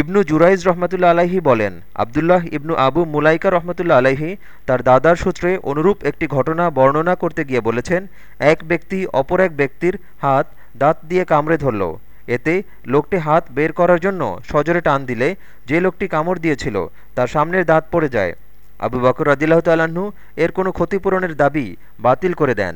ইবনু জুরাইজ রহমতুল্লা আলাহি বলেন, আবদুল্লাহ ইবনু আবু মুলাইকা রহমতুল্লা আলাহি তার দাদার সূত্রে অনুরূপ একটি ঘটনা বর্ণনা করতে গিয়ে বলেছেন, এক ব্যক্তি অপর এক ব্যক্তির হাত দাঁত দিয়ে কামড়ে ধরল। এতে লোকটি হাত বের করার জন্য সজরে টান দিলে যে লোকটি কামড় দিয়েছিল তার সামনের দাঁত পড়ে যায়। আবু বকর রদিল্লাহ তাল্লাহ্ন এর কোনো ক্ষতিপূরণের দাবি বাতিল করে দেন।